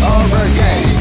Thank